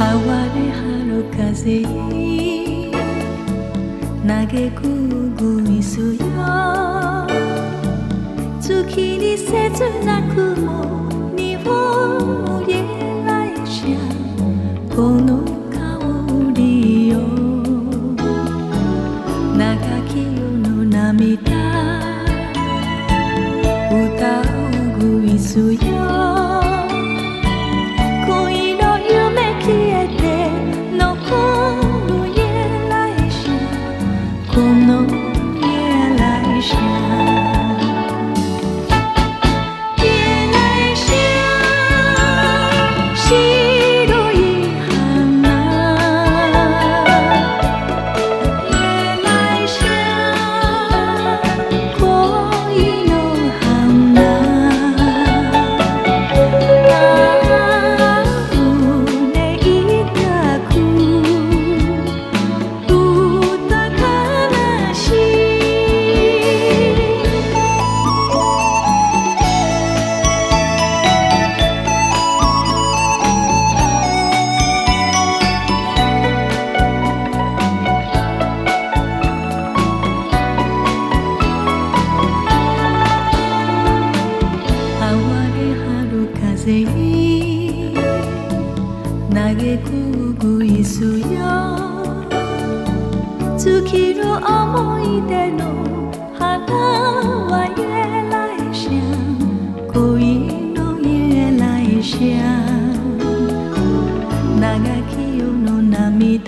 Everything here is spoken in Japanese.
れ春風嘆くぐイすよ月に切なくもにを揺らいしゃこの香りよ長き夜の涙歌うぐイすよ泪，投孤影中。熟悉的回忆中的花儿夜来香，苦恋的夜来香，难堪的泪，泪。